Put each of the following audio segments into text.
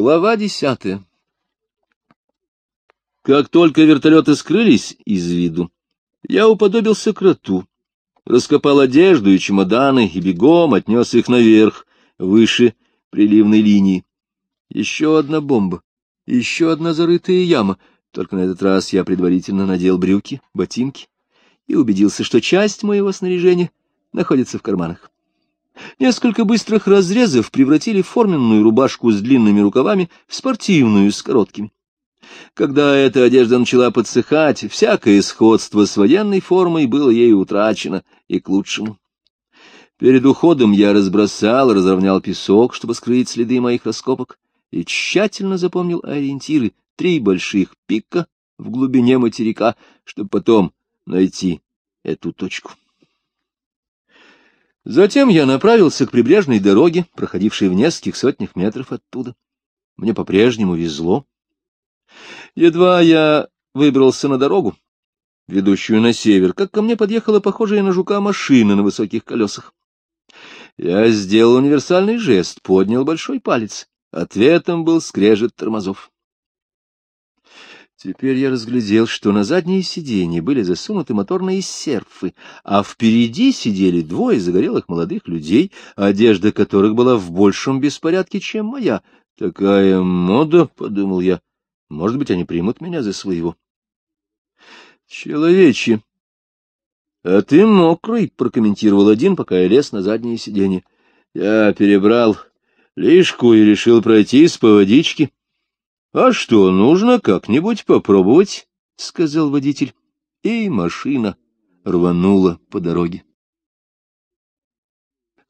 Глава десятая Как только вертолеты скрылись из виду, я уподобился кроту, раскопал одежду и чемоданы и бегом отнес их наверх, выше приливной линии. Еще одна бомба, еще одна зарытая яма, только на этот раз я предварительно надел брюки, ботинки и убедился, что часть моего снаряжения находится в карманах. Несколько быстрых разрезов превратили форменную рубашку с длинными рукавами в спортивную с короткими. Когда эта одежда начала подсыхать, всякое сходство с военной формой было ею утрачено и к лучшему. Перед уходом я разбросал, разровнял песок, чтобы скрыть следы моих раскопок, и тщательно запомнил ориентиры три больших пика в глубине материка, чтобы потом найти эту точку. Затем я направился к прибрежной дороге, проходившей в нескольких сотнях метров оттуда. Мне по-прежнему везло. Едва я выбрался на дорогу, ведущую на север, как ко мне подъехала похожая на жука машина на высоких колесах. Я сделал универсальный жест, поднял большой палец. Ответом был скрежет тормозов. Теперь я разглядел, что на задние сиденья были засунуты моторные серфы, а впереди сидели двое загорелых молодых людей, одежда которых была в большем беспорядке, чем моя. Такая мода, — подумал я, — может быть, они примут меня за своего. Человече, а ты мокрый, — прокомментировал один, пока я лез на заднее сиденье. Я перебрал лишку и решил пройтись по водичке. — А что, нужно как-нибудь попробовать, — сказал водитель, и машина рванула по дороге.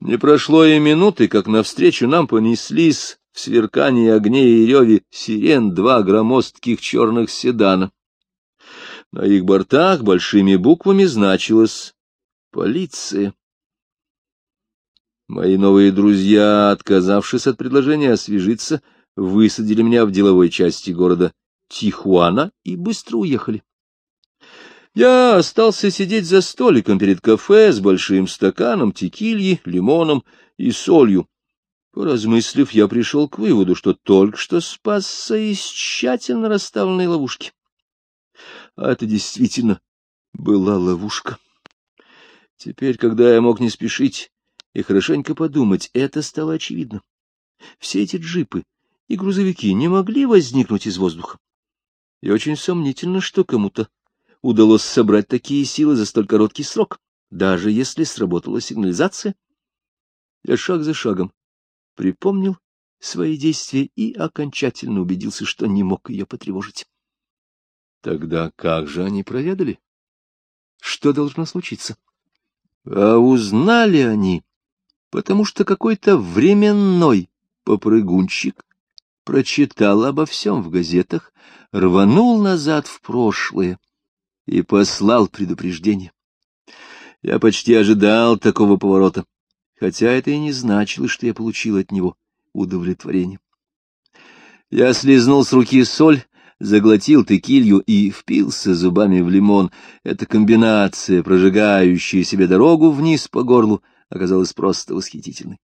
Не прошло и минуты, как навстречу нам понеслись в сверкании огней и реве сирен два громоздких черных седана. На их бортах большими буквами значилось «Полиция». Мои новые друзья, отказавшись от предложения освежиться, — высадили меня в деловой части города Тихуана и быстро уехали. Я остался сидеть за столиком перед кафе с большим стаканом текильи, лимоном и солью. Поразмыслив, я пришел к выводу, что только что спасся из тщательно расставленной ловушки. А это действительно была ловушка. Теперь, когда я мог не спешить и хорошенько подумать, это стало очевидно. Все эти джипы, и грузовики не могли возникнуть из воздуха. И очень сомнительно, что кому-то удалось собрать такие силы за столь короткий срок, даже если сработала сигнализация. Я шаг за шагом припомнил свои действия и окончательно убедился, что не мог ее потревожить. Тогда как же они проведали? Что должно случиться? А узнали они, потому что какой-то временной попрыгунчик прочитал обо всем в газетах, рванул назад в прошлое и послал предупреждение. Я почти ожидал такого поворота, хотя это и не значило, что я получил от него удовлетворение. Я слезнул с руки соль, заглотил текилью и впился зубами в лимон. Эта комбинация, прожигающая себе дорогу вниз по горлу, оказалась просто восхитительной.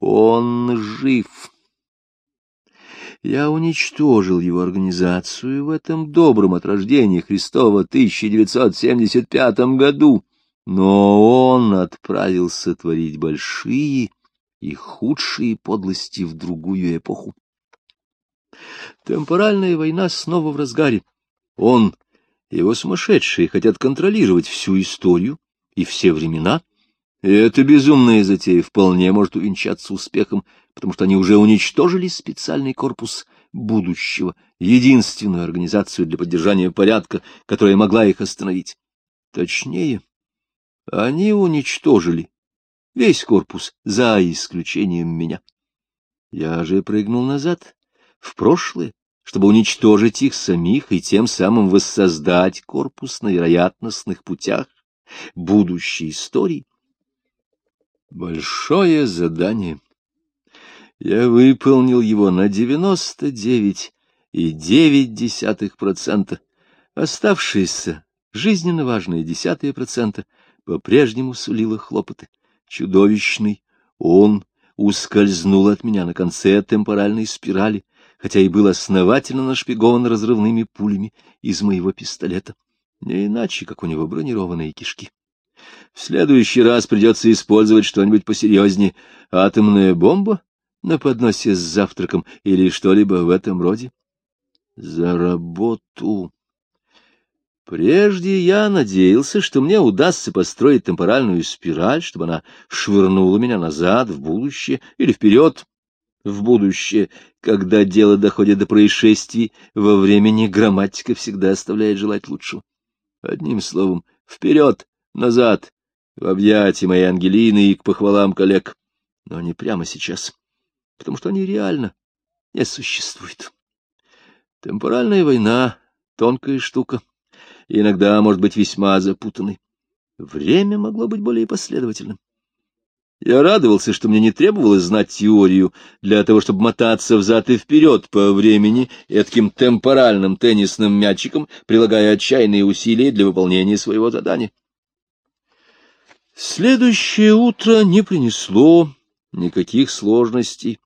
Он жив. Я уничтожил его организацию в этом добром от рождения Христова 1975 году, но он отправился творить большие и худшие подлости в другую эпоху. Темпоральная война снова в разгаре. Он его сумасшедшие хотят контролировать всю историю и все времена, и эта безумная затея вполне может увенчаться успехом, потому что они уже уничтожили специальный корпус будущего, единственную организацию для поддержания порядка, которая могла их остановить. Точнее, они уничтожили весь корпус, за исключением меня. Я же прыгнул назад, в прошлое, чтобы уничтожить их самих и тем самым воссоздать корпус на вероятностных путях будущей истории. Большое задание. Я выполнил его на девяносто девять и девять десятых процента. Оставшиеся, жизненно важные десятые процента, по-прежнему сулило хлопоты. Чудовищный он ускользнул от меня на конце темпоральной спирали, хотя и был основательно нашпигован разрывными пулями из моего пистолета. Не иначе, как у него бронированные кишки. В следующий раз придется использовать что-нибудь посерьезнее. Атомная бомба на подносе с завтраком или что-либо в этом роде. За работу! Прежде я надеялся, что мне удастся построить темпоральную спираль, чтобы она швырнула меня назад, в будущее, или вперед, в будущее. Когда дело доходит до происшествий, во времени грамматика всегда оставляет желать лучшего. Одним словом, вперед, назад, в объятия моей Ангелины и к похвалам коллег. Но не прямо сейчас, потому что они реально не существуют. Темпоральная война — тонкая штука иногда может быть весьма запутанной. Время могло быть более последовательным. Я радовался, что мне не требовалось знать теорию для того, чтобы мотаться взад и вперед по времени таким темпоральным теннисным мячиком, прилагая отчаянные усилия для выполнения своего задания. Следующее утро не принесло никаких сложностей.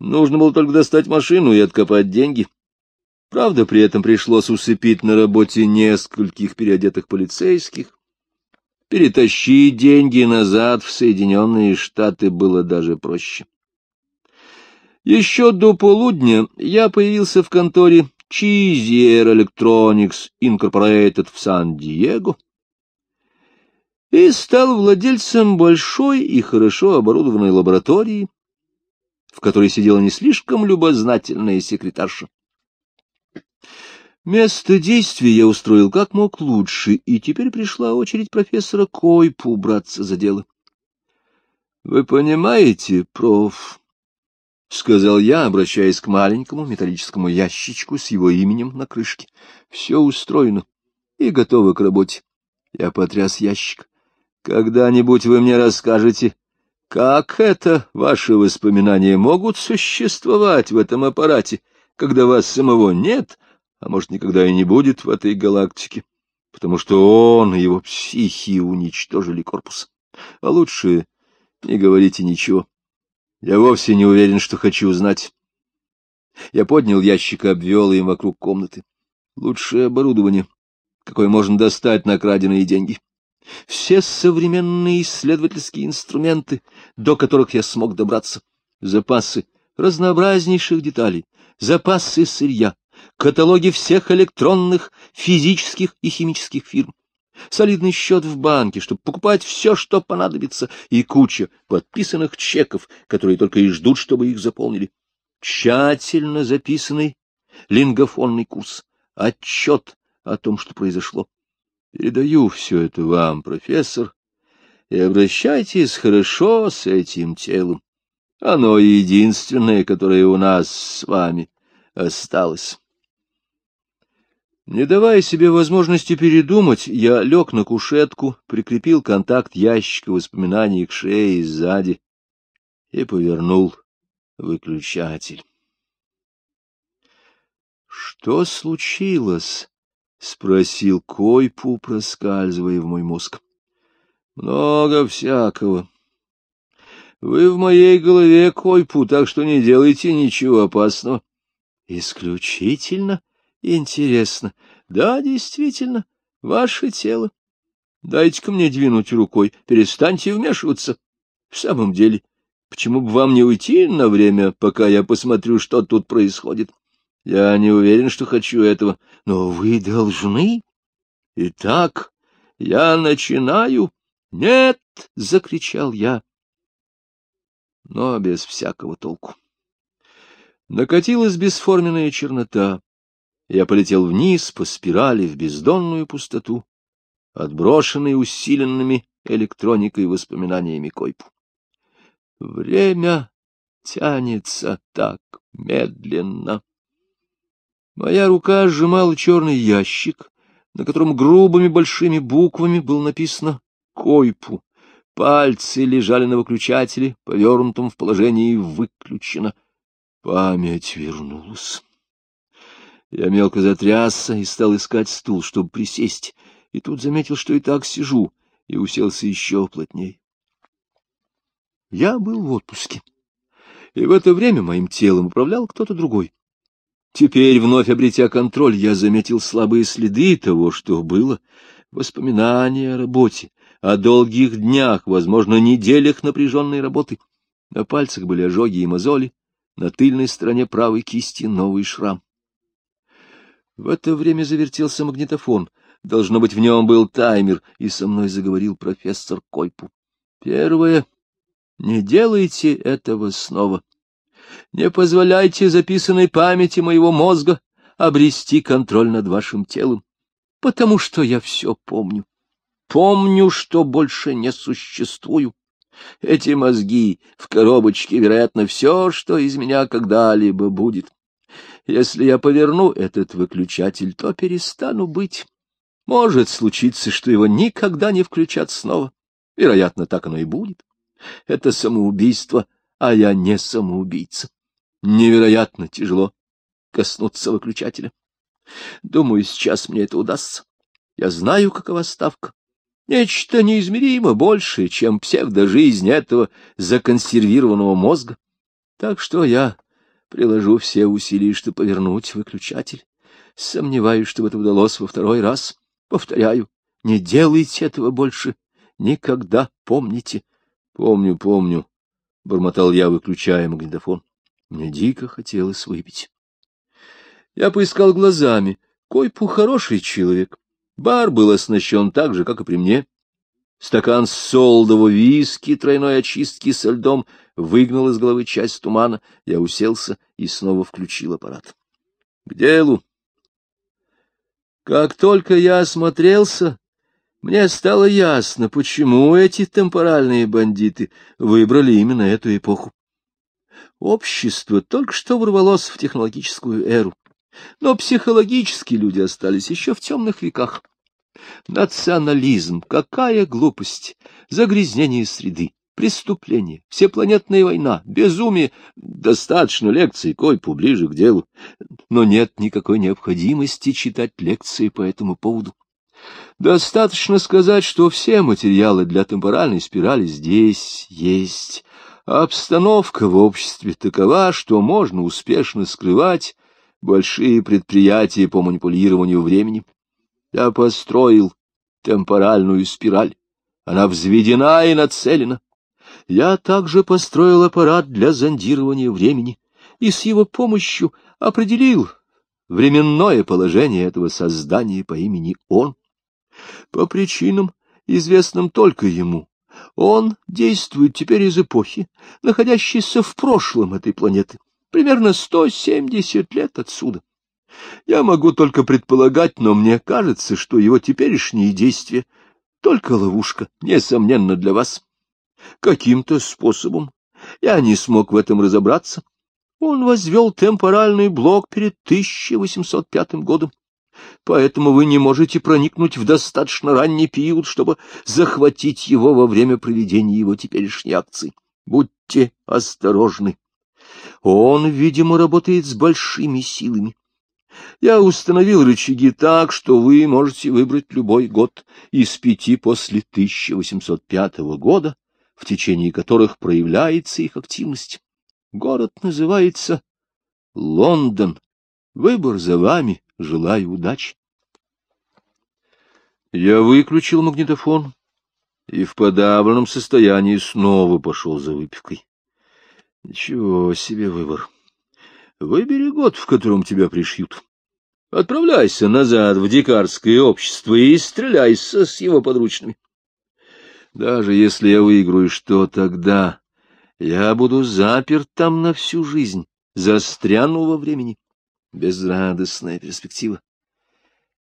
Нужно было только достать машину и откопать деньги. Правда, при этом пришлось усыпить на работе нескольких переодетых полицейских. Перетащить деньги назад в Соединенные Штаты было даже проще. Еще до полудня я появился в конторе Cheezier Electronics Incorporated в Сан-Диего и стал владельцем большой и хорошо оборудованной лаборатории, в которой сидела не слишком любознательная секретарша. Место действия я устроил как мог лучше, и теперь пришла очередь профессора Койпу браться за дело. — Вы понимаете, проф, — сказал я, обращаясь к маленькому металлическому ящичку с его именем на крышке. — Все устроено и готово к работе. Я потряс ящик. — Когда-нибудь вы мне расскажете, как это ваши воспоминания могут существовать в этом аппарате, когда вас самого нет, а может, никогда и не будет в этой галактике, потому что он и его психи уничтожили корпус. А лучше не говорите ничего. Я вовсе не уверен, что хочу узнать. Я поднял ящик и обвел им вокруг комнаты. Лучшее оборудование, какое можно достать на краденые деньги. Все современные исследовательские инструменты, до которых я смог добраться. Запасы разнообразнейших деталей, запасы сырья, каталоги всех электронных, физических и химических фирм, солидный счет в банке, чтобы покупать все, что понадобится, и куча подписанных чеков, которые только и ждут, чтобы их заполнили. Тщательно записанный лингофонный курс, отчет о том, что произошло. Передаю все это вам, профессор, и обращайтесь хорошо с этим телом. Оно единственное, которое у нас с вами осталось. Не давая себе возможности передумать, я лег на кушетку, прикрепил контакт ящика воспоминаний к шее сзади и повернул выключатель. — Что случилось? — спросил Койпу, проскальзывая в мой мозг. — Много всякого. Вы в моей голове, Койпу, так что не делайте ничего опасного. — Исключительно? — Интересно. Да, действительно, ваше тело. Дайте-ка мне двинуть рукой, перестаньте вмешиваться. В самом деле, почему бы вам не уйти на время, пока я посмотрю, что тут происходит? Я не уверен, что хочу этого, но вы должны. Итак, я начинаю. Нет, — закричал я, но без всякого толку. Накатилась бесформенная чернота. Я полетел вниз по спирали в бездонную пустоту, отброшенный усиленными электроникой воспоминаниями Койпу. Время тянется так медленно. Моя рука сжимала черный ящик, на котором грубыми большими буквами было написано «Койпу». Пальцы лежали на выключателе, повернутом в положении «выключено». Память вернулась. Я мелко затрясся и стал искать стул, чтобы присесть, и тут заметил, что и так сижу, и уселся еще плотней. Я был в отпуске. И в это время моим телом управлял кто-то другой. Теперь, вновь обретя контроль, я заметил слабые следы того, что было. Воспоминания о работе, о долгих днях, возможно, неделях напряженной работы. На пальцах были ожоги и мозоли, на тыльной стороне правой кисти новый шрам. В это время завертелся магнитофон. Должно быть, в нем был таймер, и со мной заговорил профессор Койпу. Первое. Не делайте этого снова. Не позволяйте записанной памяти моего мозга обрести контроль над вашим телом, потому что я все помню. Помню, что больше не существую. Эти мозги в коробочке, вероятно, все, что из меня когда-либо будет. Если я поверну этот выключатель, то перестану быть. Может случиться, что его никогда не включат снова. Вероятно, так оно и будет. Это самоубийство, а я не самоубийца. Невероятно тяжело коснуться выключателя. Думаю, сейчас мне это удастся. Я знаю, какова ставка. Нечто неизмеримо большее, чем псевдожизнь этого законсервированного мозга. Так что я приложу все усилия, чтобы повернуть выключатель. Сомневаюсь, что это удалось во второй раз. Повторяю, не делайте этого больше. Никогда помните. Помню, помню, — бормотал я, выключая магнитофон. Мне дико хотелось выпить. Я поискал глазами. Койпу хороший человек. Бар был оснащен так же, как и при мне. Стакан солдового виски тройной очистки со льдом выгнал из головы часть тумана. Я уселся и снова включил аппарат. К делу. Как только я осмотрелся, мне стало ясно, почему эти темпоральные бандиты выбрали именно эту эпоху. Общество только что ворвалось в технологическую эру, но психологически люди остались еще в темных веках. Национализм, какая глупость, загрязнение среды, преступление, всепланетная война, безумие. Достаточно лекций, кой поближе к делу. Но нет никакой необходимости читать лекции по этому поводу. Достаточно сказать, что все материалы для темпоральной спирали здесь есть. Обстановка в обществе такова, что можно успешно скрывать большие предприятия по манипулированию временем. Я построил темпоральную спираль. Она взведена и нацелена. Я также построил аппарат для зондирования времени и с его помощью определил временное положение этого создания по имени Он. По причинам, известным только ему, он действует теперь из эпохи, находящейся в прошлом этой планеты, примерно 170 лет отсюда. Я могу только предполагать, но мне кажется, что его теперешние действия — только ловушка, несомненно, для вас. Каким-то способом я не смог в этом разобраться. Он возвел темпоральный блок перед 1805 годом поэтому вы не можете проникнуть в достаточно ранний период, чтобы захватить его во время проведения его теперешней акции. Будьте осторожны. Он, видимо, работает с большими силами. Я установил рычаги так, что вы можете выбрать любой год из пяти после 1805 года, в течение которых проявляется их активность. Город называется Лондон. Выбор за вами. Желаю удачи. Я выключил магнитофон и в подавленном состоянии снова пошел за выпивкой. Ничего себе выбор. Выбери год, в котором тебя пришьют. Отправляйся назад в дикарское общество и стреляйся с его подручными. Даже если я выиграю, что тогда? Я буду заперт там на всю жизнь, застряну во времени. Безрадостная перспектива.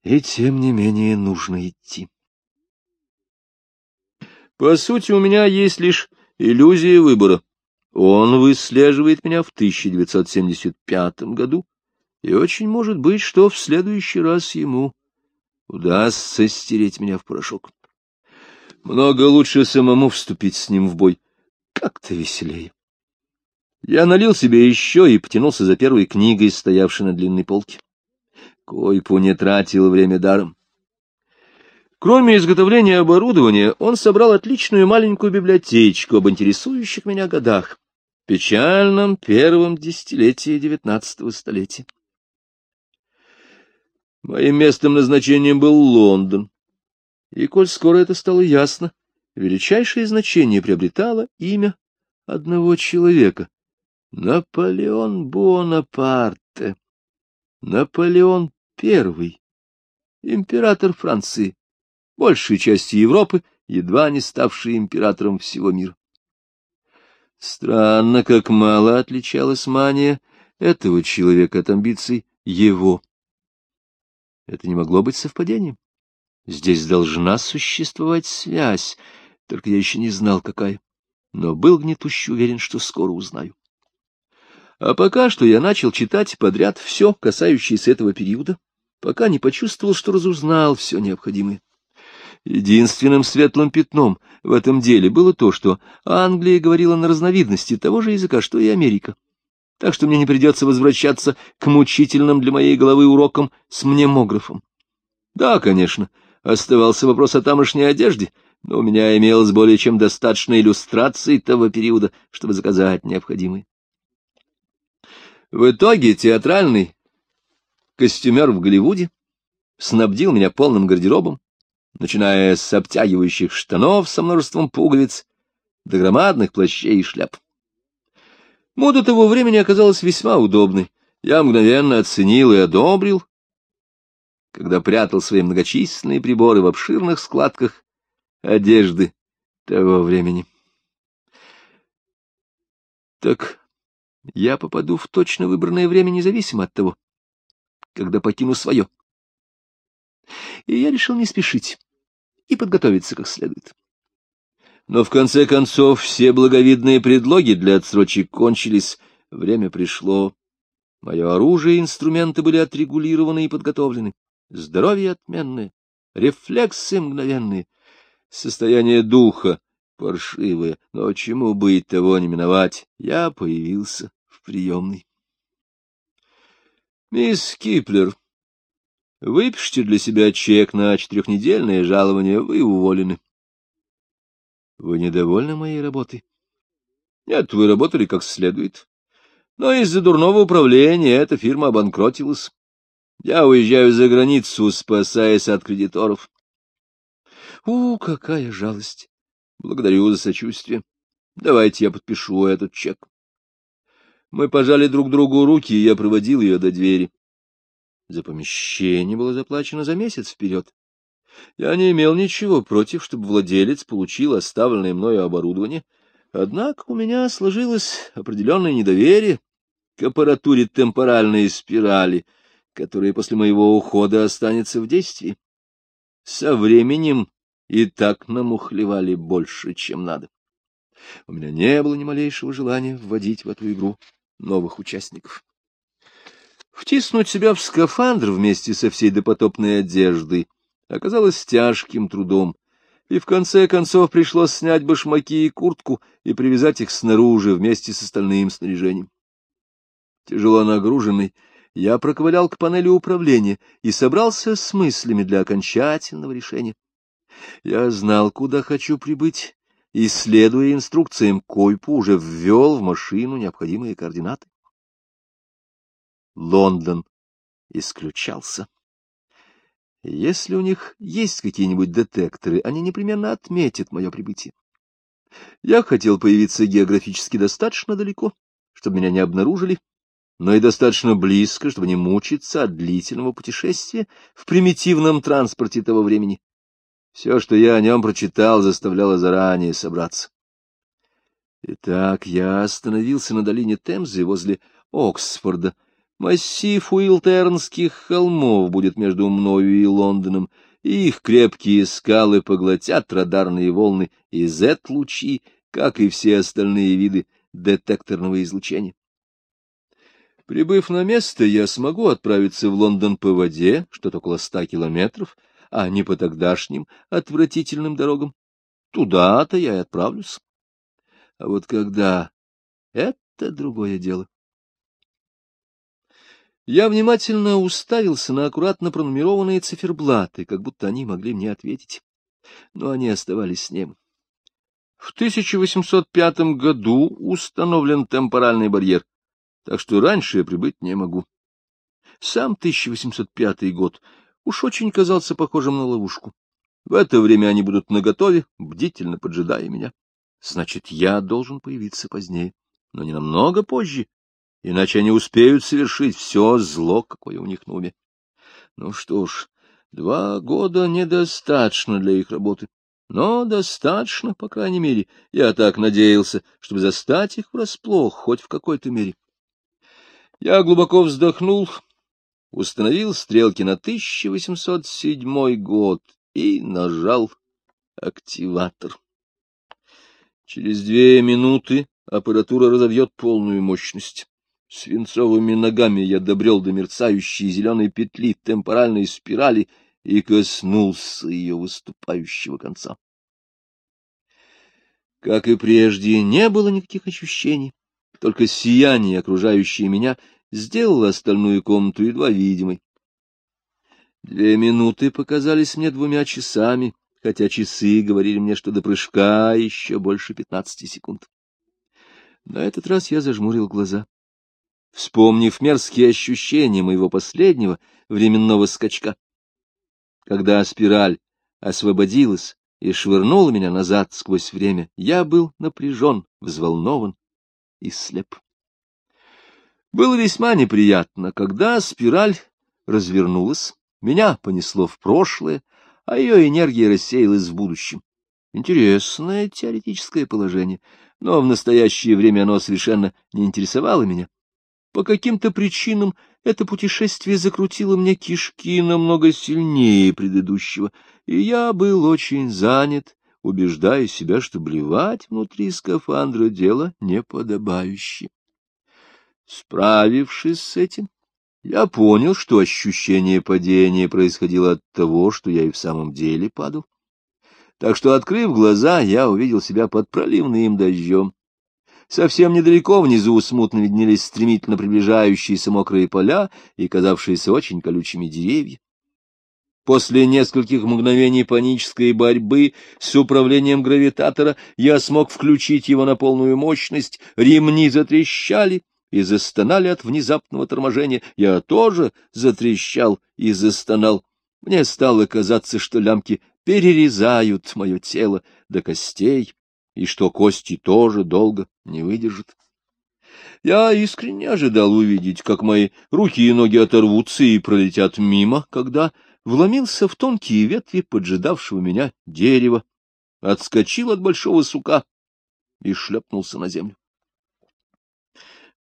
И тем не менее нужно идти. По сути, у меня есть лишь иллюзия выбора. Он выслеживает меня в 1975 году, и очень может быть, что в следующий раз ему удастся стереть меня в порошок. Много лучше самому вступить с ним в бой. Как-то веселее. Я налил себе еще и потянулся за первой книгой, стоявшей на длинной полке. Койпу не тратил время даром. Кроме изготовления оборудования, он собрал отличную маленькую библиотечку об интересующих меня годах, печальном первом десятилетии девятнадцатого столетия. Моим местом назначения был Лондон, и, коль скоро это стало ясно, величайшее значение приобретало имя одного человека — Наполеон Бонапарте. Наполеон I, император Франции, большей части Европы, едва не ставший императором всего мира. Странно, как мало отличалась мания этого человека от амбиций его. Это не могло быть совпадением. Здесь должна существовать связь, только я еще не знал, какая, но был гнетуще уверен, что скоро узнаю. А пока что я начал читать подряд все, касающееся этого периода, пока не почувствовал, что разузнал все необходимое. Единственным светлым пятном в этом деле было то, что Англия говорила на разновидности того же языка, что и Америка. Так что мне не придется возвращаться к мучительным для моей головы урокам с мнемографом. Да, конечно, оставался вопрос о тамошней одежде, но у меня имелось более чем достаточно иллюстраций того периода, чтобы заказать необходимые. В итоге театральный костюмер в Голливуде снабдил меня полным гардеробом, начиная с обтягивающих штанов со множеством пуговиц до громадных плащей и шляп. Мода того времени оказалась весьма удобной. Я мгновенно оценил и одобрил, когда прятал свои многочисленные приборы в обширных складках одежды того времени. Так я попаду в точно выбранное время независимо от того, когда покину свое. И я решил не спешить и подготовиться как следует. Но в конце концов все благовидные предлоги для отсрочек кончились, время пришло. Мое оружие и инструменты были отрегулированы и подготовлены. Здоровье отменное, рефлексы мгновенные, состояние духа паршивое, но чему быть, того не миновать. Я появился приемной. Мисс Киплер, Выпишите для себя чек на четырехнедельное жалование, вы уволены. Вы недовольны моей работой? Нет, вы работали как следует. Но из-за дурного управления эта фирма обанкротилась. Я уезжаю за границу, спасаясь от кредиторов. У, какая жалость! Благодарю за сочувствие. Давайте я подпишу этот чек. Мы пожали друг другу руки, и я проводил ее до двери. За помещение было заплачено за месяц вперед. Я не имел ничего против, чтобы владелец получил оставленное мною оборудование, однако у меня сложилось определенное недоверие к аппаратуре темпоральной спирали, которая после моего ухода останется в действии. Со временем и так намухлевали больше, чем надо. У меня не было ни малейшего желания вводить в эту игру новых участников. Втиснуть себя в скафандр вместе со всей допотопной одеждой оказалось тяжким трудом, и в конце концов пришлось снять башмаки и куртку и привязать их снаружи вместе с остальным снаряжением. Тяжело нагруженный, я проковылял к панели управления и собрался с мыслями для окончательного решения. Я знал, куда хочу прибыть, и, следуя инструкциям Койпу, уже ввел в машину необходимые координаты. Лондон исключался. Если у них есть какие-нибудь детекторы, они непременно отметят мое прибытие. Я хотел появиться географически достаточно далеко, чтобы меня не обнаружили, но и достаточно близко, чтобы не мучиться от длительного путешествия в примитивном транспорте того времени. Все, что я о нем прочитал, заставляло заранее собраться. Итак, я остановился на долине Темзы возле Оксфорда, Массив Уилтернских холмов будет между мною и Лондоном, и их крепкие скалы поглотят радарные волны и Z-лучи, как и все остальные виды детекторного излучения. Прибыв на место, я смогу отправиться в Лондон по воде, что-то около ста километров, а не по тогдашним отвратительным дорогам. Туда-то я и отправлюсь. А вот когда — это другое дело. Я внимательно уставился на аккуратно пронумерованные циферблаты, как будто они могли мне ответить. Но они оставались с ним. В 1805 году установлен темпоральный барьер, так что раньше я прибыть не могу. Сам 1805 год уж очень казался похожим на ловушку. В это время они будут наготове, бдительно поджидая меня. Значит, я должен появиться позднее, но не намного позже, иначе они успеют совершить все зло, какое у них на уме. Ну что ж, два года недостаточно для их работы, но достаточно, по крайней мере, я так надеялся, чтобы застать их врасплох хоть в какой-то мере. Я глубоко вздохнул, установил стрелки на 1807 год и нажал активатор. Через две минуты аппаратура разовьет полную мощность. Свинцовыми ногами я добрел до мерцающей зеленой петли темпоральной спирали и коснулся ее выступающего конца. Как и прежде, не было никаких ощущений, только сияние, окружающее меня, сделало остальную комнату едва видимой. Две минуты показались мне двумя часами, хотя часы говорили мне, что до прыжка еще больше пятнадцати секунд. На этот раз я зажмурил глаза. Вспомнив мерзкие ощущения моего последнего временного скачка, когда спираль освободилась и швырнула меня назад сквозь время, я был напряжен, взволнован и слеп. Было весьма неприятно, когда спираль развернулась, меня понесло в прошлое, а ее энергия рассеялась в будущем. Интересное теоретическое положение, но в настоящее время оно совершенно не интересовало меня. По каким-то причинам это путешествие закрутило мне кишки намного сильнее предыдущего, и я был очень занят, убеждая себя, что блевать внутри скафандра — дело неподобающее. Справившись с этим, я понял, что ощущение падения происходило от того, что я и в самом деле падал. Так что, открыв глаза, я увидел себя под проливным дождем, Совсем недалеко внизу смутно виднелись стремительно приближающиеся мокрые поля и казавшиеся очень колючими деревья. После нескольких мгновений панической борьбы с управлением гравитатора я смог включить его на полную мощность, ремни затрещали и застонали от внезапного торможения. Я тоже затрещал и застонал. Мне стало казаться, что лямки перерезают мое тело до костей, и что кости тоже долго не выдержат. Я искренне ожидал увидеть, как мои руки и ноги оторвутся и пролетят мимо, когда вломился в тонкие ветви поджидавшего меня дерева, отскочил от большого сука и шлепнулся на землю.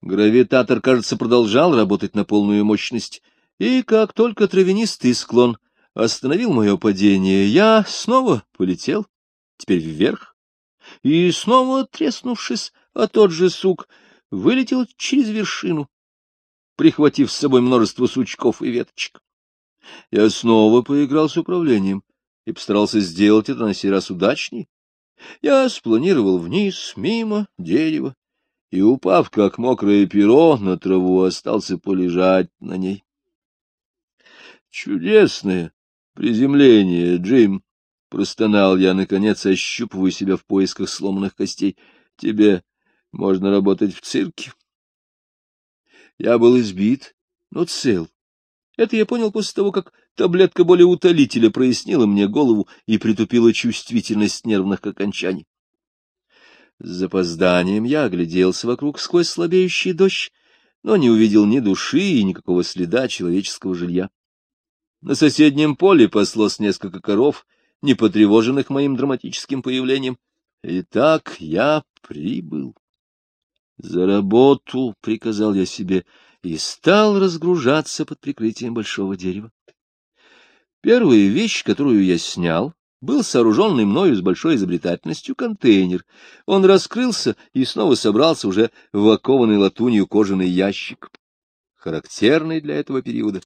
Гравитатор, кажется, продолжал работать на полную мощность, и как только травянистый склон остановил мое падение, я снова полетел, теперь вверх, и, снова треснувшись, а тот же сук вылетел через вершину, прихватив с собой множество сучков и веточек. Я снова поиграл с управлением и постарался сделать это на сей раз удачней. Я спланировал вниз, мимо дерева, и, упав, как мокрое перо, на траву остался полежать на ней. Чудесное приземление, Джим, — простонал я, наконец, ощупывая себя в поисках сломанных костей. — Тебе можно работать в цирке. Я был избит, но цел. Это я понял после того, как таблетка более утолителя прояснила мне голову и притупила чувствительность нервных окончаний. С запозданием я огляделся вокруг сквозь слабеющий дождь, но не увидел ни души и никакого следа человеческого жилья. На соседнем поле паслось несколько коров, не потревоженных моим драматическим появлением. Итак, я прибыл. За работу, — приказал я себе, и стал разгружаться под прикрытием большого дерева. Первая вещь, которую я снял, был сооруженный мною с большой изобретательностью контейнер. Он раскрылся и снова собрался уже в окованный латунью кожаный ящик, характерный для этого периода.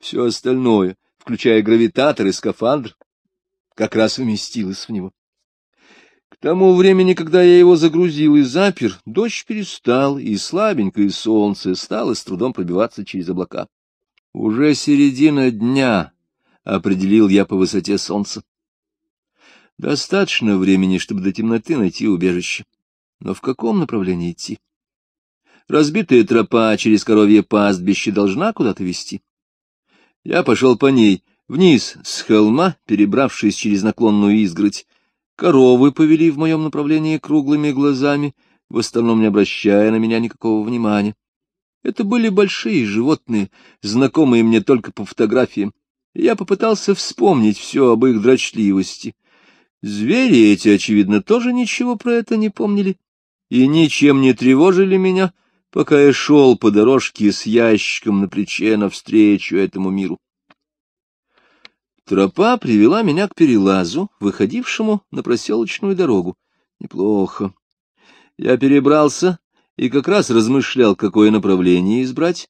Все остальное, включая гравитатор и скафандр, как раз уместилась в него. К тому времени, когда я его загрузил и запер, дождь перестал, и слабенькое солнце стало с трудом пробиваться через облака. Уже середина дня, — определил я по высоте солнца. Достаточно времени, чтобы до темноты найти убежище. Но в каком направлении идти? Разбитая тропа через коровье пастбище должна куда-то вести. Я пошел по ней, вниз с холма, перебравшись через наклонную изгородь. Коровы повели в моем направлении круглыми глазами, в остальном не обращая на меня никакого внимания. Это были большие животные, знакомые мне только по фотографиям. Я попытался вспомнить все об их дрочливости. Звери эти, очевидно, тоже ничего про это не помнили и ничем не тревожили меня, пока я шел по дорожке с ящиком на плече навстречу этому миру. Тропа привела меня к перелазу, выходившему на проселочную дорогу. Неплохо. Я перебрался и как раз размышлял, какое направление избрать,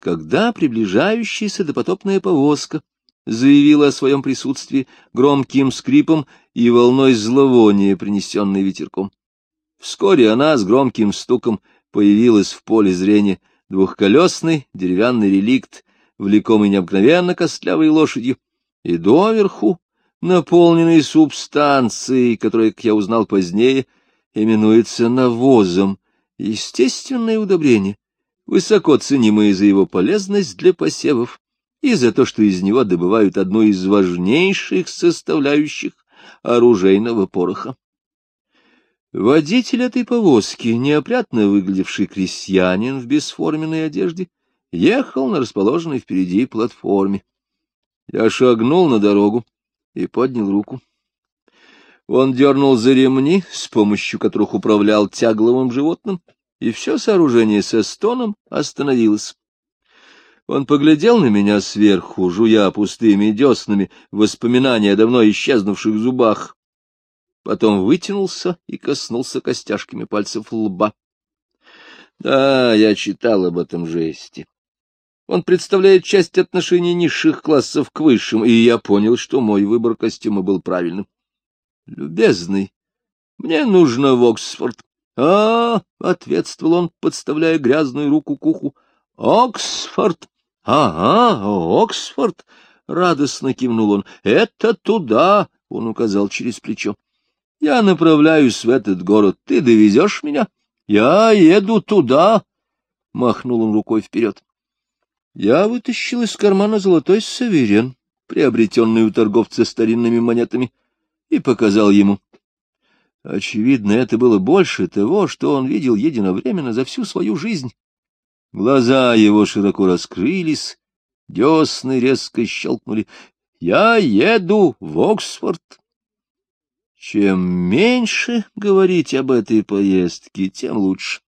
когда приближающаяся допотопная повозка заявила о своем присутствии громким скрипом и волной зловония, принесенной ветерком. Вскоре она с громким стуком появилась в поле зрения двухколесный деревянный реликт, влекомый необыкновенно костлявой лошадью, и доверху, наполненный субстанцией, которая, как я узнал позднее, именуется навозом, естественное удобрение, высоко ценимое за его полезность для посевов и за то, что из него добывают одну из важнейших составляющих оружейного пороха. Водитель этой повозки, неопрятно выглядевший крестьянин в бесформенной одежде, ехал на расположенной впереди платформе. Я шагнул на дорогу и поднял руку. Он дернул за ремни, с помощью которых управлял тягловым животным, и все сооружение со стоном остановилось. Он поглядел на меня сверху, жуя пустыми деснами воспоминания о давно исчезнувших зубах. Потом вытянулся и коснулся костяшками пальцев лба. Да, я читал об этом жесте. Он представляет часть отношений низших классов к высшим, и я понял, что мой выбор костюма был правильным. Любезный, мне нужно в Оксфорд. А, — ответствовал он, подставляя грязную руку к уху. — Оксфорд! Ага, Оксфорд! — радостно кивнул он. — Это туда! — он указал через плечо. — Я направляюсь в этот город. Ты довезешь меня? — Я еду туда! — махнул он рукой вперед. Я вытащил из кармана золотой саверен, приобретенный у торговца старинными монетами, и показал ему. Очевидно, это было больше того, что он видел единовременно за всю свою жизнь. Глаза его широко раскрылись, десны резко щелкнули. «Я еду в Оксфорд!» Чем меньше говорить об этой поездке, тем лучше.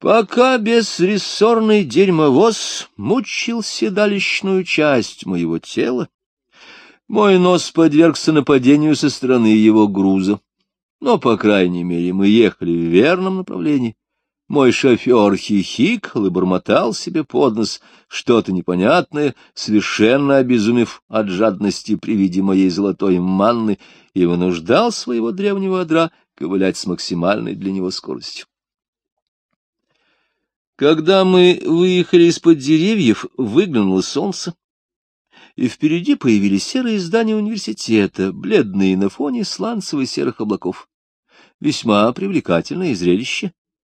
Пока бесрессорный дерьмовоз мучил седалищную часть моего тела, мой нос подвергся нападению со стороны его груза. Но, по крайней мере, мы ехали в верном направлении. Мой шофер хихикал и бормотал себе под нос что-то непонятное, совершенно обезумев от жадности при виде моей золотой манны, и вынуждал своего древнего одра ковылять с максимальной для него скоростью. Когда мы выехали из-под деревьев, выглянуло солнце, и впереди появились серые здания университета, бледные на фоне сланцево-серых облаков. Весьма привлекательное зрелище,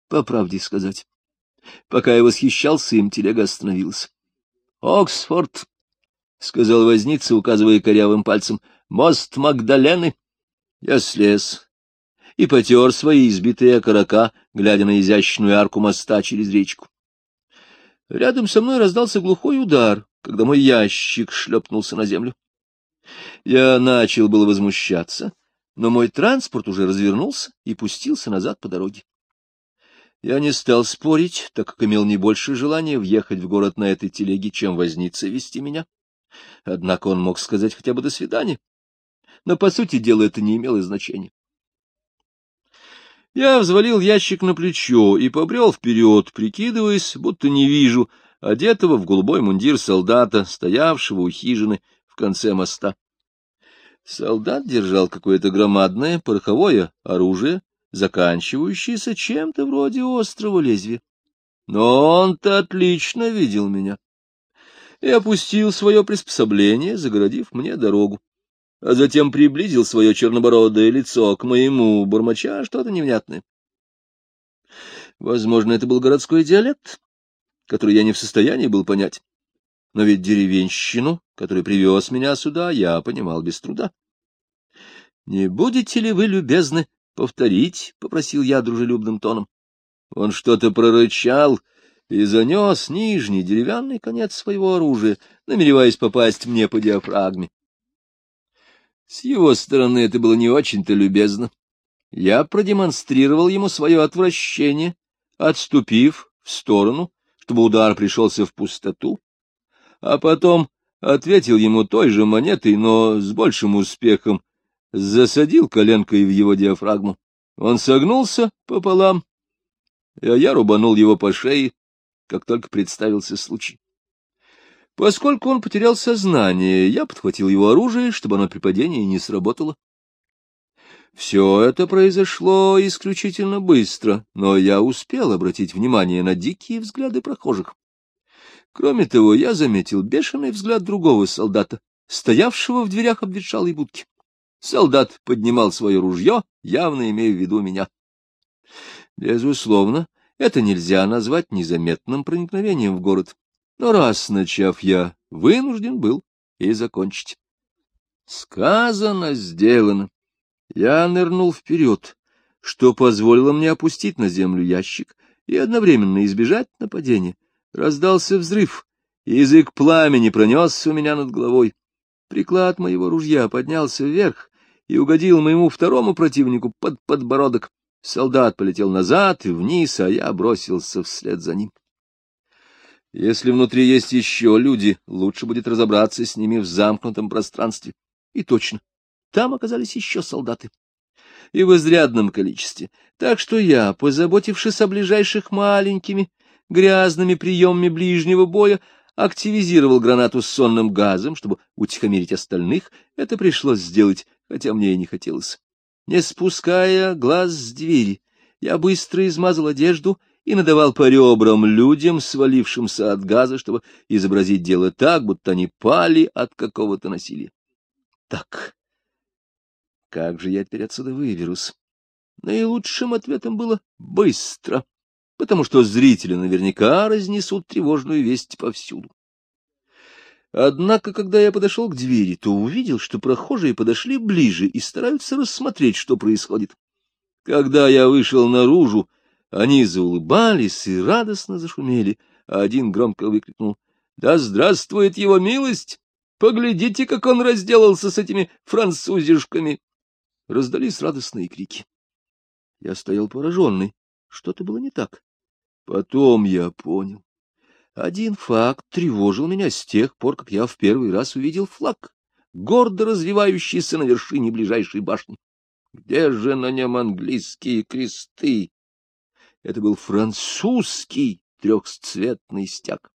по правде сказать. Пока я восхищался им, телега остановилась. — Оксфорд, — сказал возница, указывая корявым пальцем, — мост Магдалены. Я слез и потер свои избитые окорока, глядя на изящную арку моста через речку. Рядом со мной раздался глухой удар, когда мой ящик шлепнулся на землю. Я начал было возмущаться, но мой транспорт уже развернулся и пустился назад по дороге. Я не стал спорить, так как имел не больше желания въехать в город на этой телеге, чем возниться вести меня. Однако он мог сказать хотя бы «до свидания». Но, по сути дела, это не имело значения. Я взвалил ящик на плечо и побрел вперед, прикидываясь, будто не вижу, одетого в голубой мундир солдата, стоявшего у хижины в конце моста. Солдат держал какое-то громадное пороховое оружие, заканчивающееся чем-то вроде острого лезвия. Но он-то отлично видел меня и опустил свое приспособление, загородив мне дорогу, а затем приблизил свое чернобородое лицо к моему, бормоча что-то невнятное. Возможно, это был городской диалект, который я не в состоянии был понять. Но ведь деревенщину, который привез меня сюда, я понимал без труда. — Не будете ли вы любезны повторить? — попросил я дружелюбным тоном. Он что-то прорычал и занес нижний деревянный конец своего оружия, намереваясь попасть мне по диафрагме. С его стороны это было не очень-то любезно. Я продемонстрировал ему свое отвращение, отступив в сторону, чтобы удар пришелся в пустоту, а потом ответил ему той же монетой, но с большим успехом, засадил коленкой в его диафрагму. Он согнулся пополам, а я рубанул его по шее, как только представился случай. Поскольку он потерял сознание, я подхватил его оружие, чтобы оно при падении не сработало. Все это произошло исключительно быстро, но я успел обратить внимание на дикие взгляды прохожих. Кроме того, я заметил бешеный взгляд другого солдата, стоявшего в дверях обветшалой будки. Солдат поднимал свое ружье, явно имея в виду меня. Безусловно, это нельзя назвать незаметным проникновением в город. Но раз начав, я вынужден был и закончить. Сказано, сделано. Я нырнул вперед, что позволило мне опустить на землю ящик и одновременно избежать нападения. Раздался взрыв, язык пламени пронесся у меня над головой. Приклад моего ружья поднялся вверх и угодил моему второму противнику под подбородок. Солдат полетел назад и вниз, а я бросился вслед за ним. Если внутри есть еще люди, лучше будет разобраться с ними в замкнутом пространстве. И точно, там оказались еще солдаты. И в изрядном количестве. Так что я, позаботившись о ближайших маленькими, грязными приемами ближнего боя, активизировал гранату с сонным газом, чтобы утихомирить остальных. Это пришлось сделать, хотя мне и не хотелось. Не спуская глаз с двери, я быстро измазал одежду и надавал по ребрам людям, свалившимся от газа, чтобы изобразить дело так, будто они пали от какого-то насилия. Так, как же я теперь отсюда выберусь? Наилучшим ответом было «быстро», потому что зрители наверняка разнесут тревожную весть повсюду. Однако, когда я подошел к двери, то увидел, что прохожие подошли ближе и стараются рассмотреть, что происходит. Когда я вышел наружу, они заулыбались и радостно зашумели, а один громко выкрикнул «Да здравствует его милость! Поглядите, как он разделался с этими французишками!» Раздались радостные крики. Я стоял пораженный. Что-то было не так. Потом я понял. Один факт тревожил меня с тех пор, как я в первый раз увидел флаг, гордо развивающийся на вершине ближайшей башни. Где же на нем английские кресты? Это был французский трехцветный стяг.